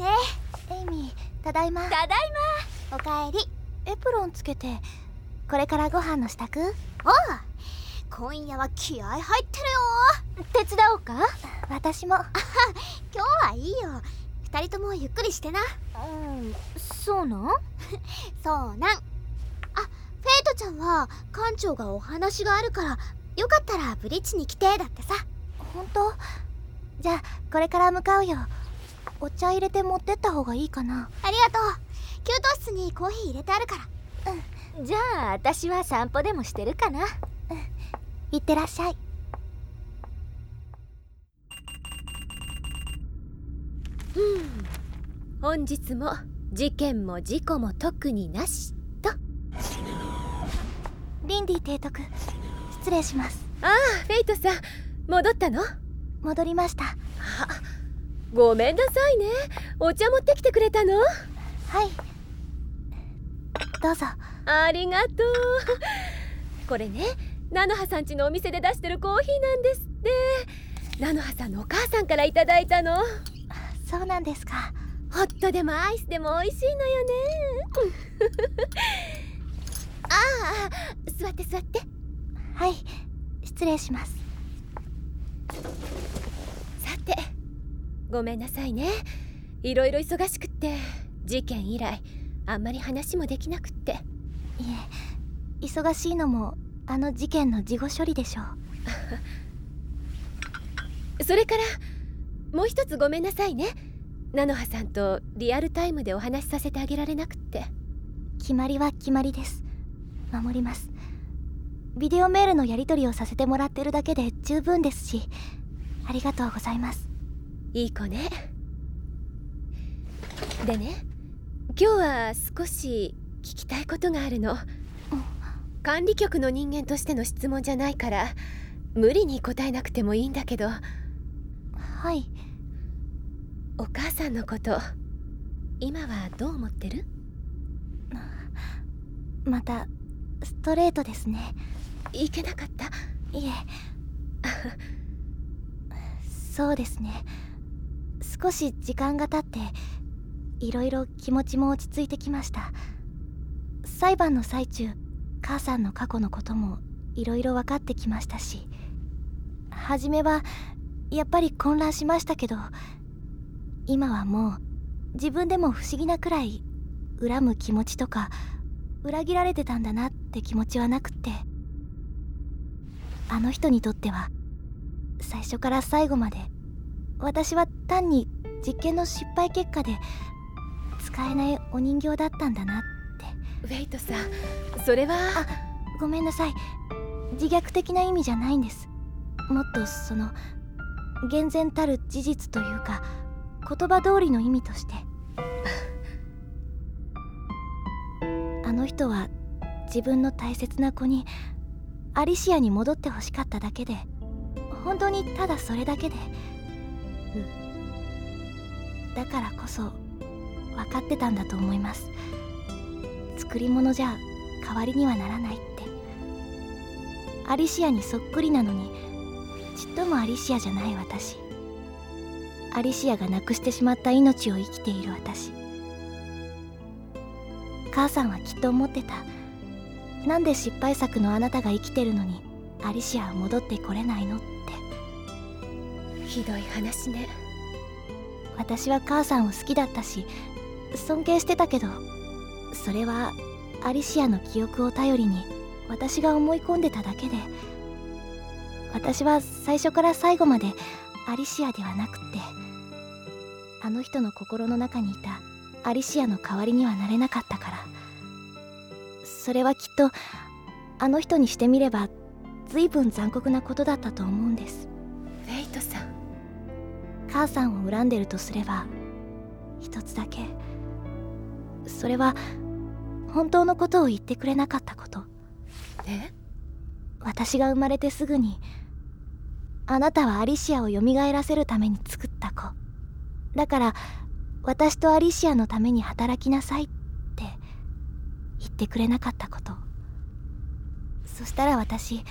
ね。エイミーただいま。ただいおかえり。エプロンつけてこれからご飯の支度？まおう今夜は気合入ってるよ。手伝おうか？私も。今日はいいよ。二人ともゆっくりしてな。うんそうなん？そうなん。あフェイトちゃんは館長がお話があるからよかったらブリッジに来てだってさ。本当？じゃあこれから向かうよお茶入れて持ってった方がいいかな。ありがとう。給湯室にコーヒー入れてあるから。じゃあ私は散歩でもしてるかな。うん。いってらっしゃい。本日も事件も事故も特になしと。リンディ提督失礼します。ああフェイトさん戻ったの？戻りましたごめんなさいね。お茶持ってきてくれたの？はい。どうぞ。ありがとう。これね菜の葉さんちのお店で出してるコーヒーなんですって。菜の葉さんのお母さんからいただいたの。そうなんですか。ホットでもアイスでも美味しいのよね。ああ座って座って。はい失礼します。さてごめんなさいね。いろいろ忙しくって事件以来あんまり話もできなくって。いえ忙しいのもあの事件の事後処理でしょう。それからもう一つごめんなさいね。菜の葉さんとリアルタイムでお話しさせてあげられなくって。決まりは決まりです。守ります。ビデオメールのやり取りをさせてもらってるだけで十分ですしありがとうございますいい子ね。でね今日は少し聞きたいことがあるの。管理局の人間としての質問じゃないから無理に答えなくてもいいんだけど。はい。お母さんのこと今はどう思ってる？またストレートですね。いけなかった？いえ。そうですね少し時間が経っていろいろ気持ちも落ち着いてきました。裁判の最中母さんの過去のこともいろいろ分かってきましたし初めはやっぱり混乱しましたけど今はもう自分でも不思議なくらい恨む気持ちとか裏切られてたんだなって気持ちはなくってあの人にとっては最初から最後まで私は単に実験の失敗結果で使えないお人形だったんだなって。ウェイトさんそれは？あごめんなさい。自虐的な意味じゃないんです。もっとその厳然たる事実というか言葉通りの意味として。あの人は自分の大切な子にアリシアに戻ってほしかっただけで本当にただそれだけで、だからこそ分かってたんだと思います。作り物じゃ代わりにはならないって。アリシアにそっくりなのにちっともアリシアじゃない私。アリシアが亡くしてしまった命を生きている私。母さんはきっと思ってた。なんで失敗作のあなたが生きてるのにアリシアは戻ってこれないのって。ひどい話ね。私は母さんを好きだったし尊敬してたけどそれはアリシアの記憶を頼りに私が思い込んでただけで私は最初から最後までアリシアではなくってあの人の心の中にいたアリシアの代わりにはなれなかったから。それはきっとあの人にしてみれば随分残酷なことだったと思うんです。母さんを恨んでるとすれば一つだけそれは本当のことを言ってくれなかったこと。え？私が生まれてすぐにあなたはアリシアを蘇らせるために作った子。だから私とアリシアのために働きなさいって言ってくれなかったこと。そしたら私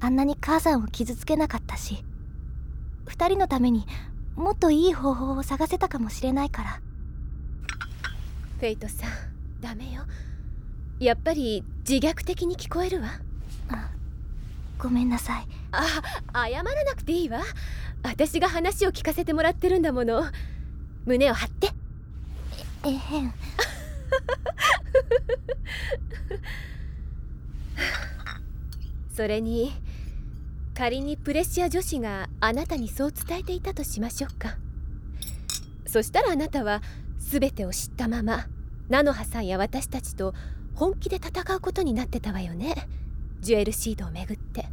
あんなに母さんを傷つけなかったし二人のためにもっといい方法を探せたかもしれないから。フェイトさんダメよ。やっぱり自虐的に聞こえるわ。あごめんなさい。あ謝らなくていいわ。私が話を聞かせてもらってるんだもの。胸を張って。えへん。それに仮にプレッシア女子があなたにそう伝えていたとしましょうか。そしたらあなたは全てを知ったまま菜の葉さんや私たちと本気で戦うことになってたわよね。ジュエルシードをめぐって。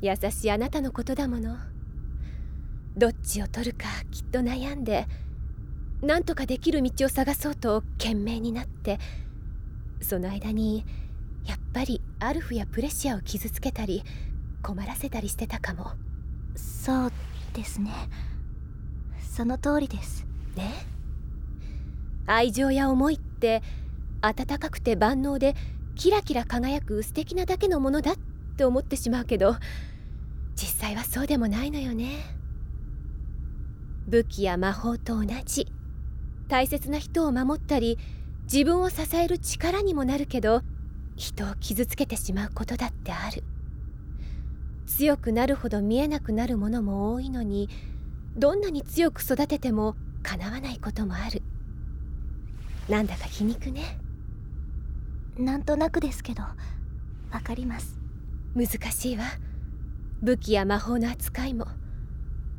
優しいあなたのことだもの。どっちを取るかきっと悩んで何とかできる道を探そうと懸命になってその間にやっぱりアルフやプレシアを傷つけたり困らせたりしてたかも。そうですね。その通りです。ね。愛情や思いって温かくて万能でキラキラ輝く素敵なだけのものだって思ってしまうけど実際はそうでもないのよね。武器や魔法と同じ大切な人を守ったり自分を支える力にもなるけど人を傷つけてしまうことだってある強くなるほど見えなくなるものも多いのにどんなに強く育てても叶わないこともある。なんだか皮肉ね。なんとなくですけどわかります。難しいわ。武器や魔法の扱いも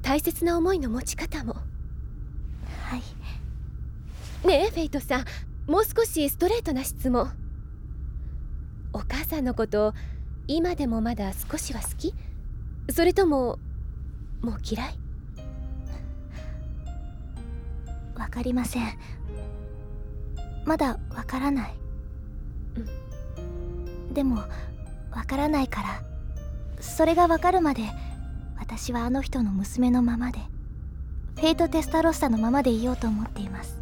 大切な思いの持ち方も。はい。ねえフェイトさん。もう少しストレートな質問。お母さんのこと今でもまだ少しは好き？それとももう嫌い？わかりません。まだわからない、でもわからないからそれがわかるまで私はあの人の娘のままでフェイト・テスタロッサのままでいようと思っています。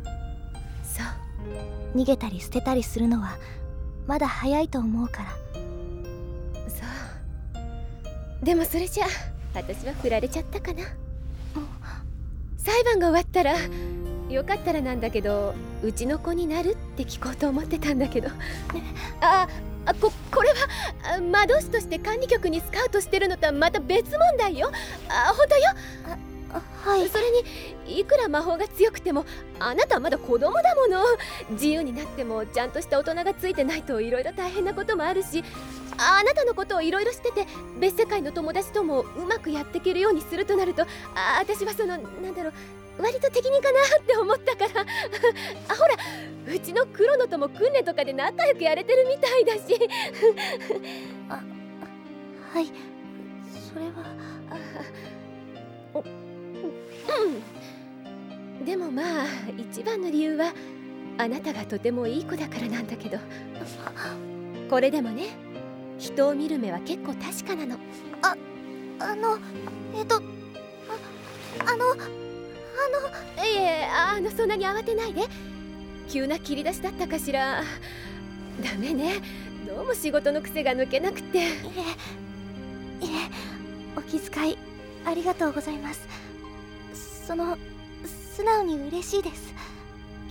そう。逃げたり捨てたりするのはまだ早いと思うからでもそれじゃあ私は振られちゃったかな。裁判が終わったらよかったらなんだけどうちの子になるって聞こうと思ってたんだけど。ああここれは魔導士として管理局にスカウトしてるのとはまた別問題よ。あ本当よ。はい。それにいくら魔法が強くてもあなたはまだ子供だもの。自由になってもちゃんとした大人がついてないといろいろ大変なこともあるしあなたのことをいろいろしてて別世界の友達ともうまくやっていけるようにするとなるとあ私はそのなんだろう割と適任かなって思ったから。あほらうちのクロノとも訓練とかで仲良くやれてるみたいだし。はい。それはうん。でもまあ一番の理由はあなたがとてもいい子だからなんだけど。これでもね人を見る目は結構確かなの。あのえっとああの。いえあのそんなに慌てないで。急な切り出しだったかしら。ダメね。どうも仕事の癖が抜けなくて。いえいえお気遣いありがとうございますその素直に嬉しいです。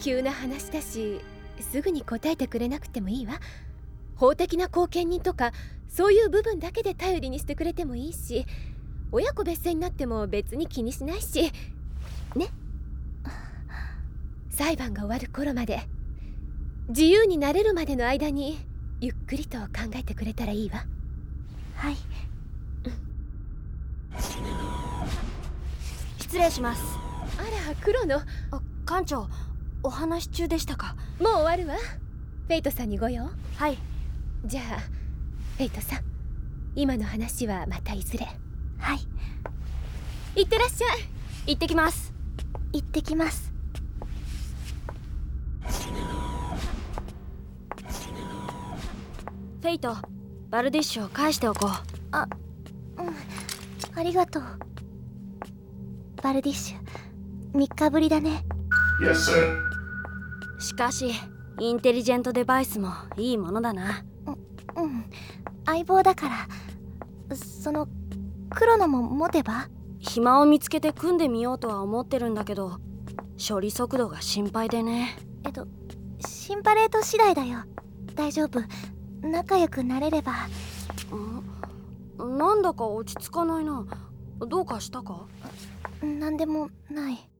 急な話だしすぐに答えてくれなくてもいいわ。法的な後見人とかそういう部分だけで頼りにしてくれてもいいし親子別姓になっても別に気にしないし。ね？裁判が終わる頃まで自由になれるまでの間にゆっくりと考えてくれたらいいわ。はい失礼します。あら黒のもあ館長お話中でしたか？う終わるわ。フェイトさんにご用。はい。じゃあフェイトさん今の話はまたいずれ？はい。いってらっしゃい。行ってきます。行ってきます。フェイトバルディッシュを返しておこう。ありがとうバルディッシュ。3日ぶりだね。Yes, sir. しかしインテリジェントデバイスもいいものだな。うん相棒だから。その黒のも持てば？暇を見つけて組んでみようとは思ってるんだけど処理速度が心配でね。えっとシンパレート次第だよ。大丈夫。仲良くなれれば。ん？なんだか落ち着かないな。どうかしたか？何でもない。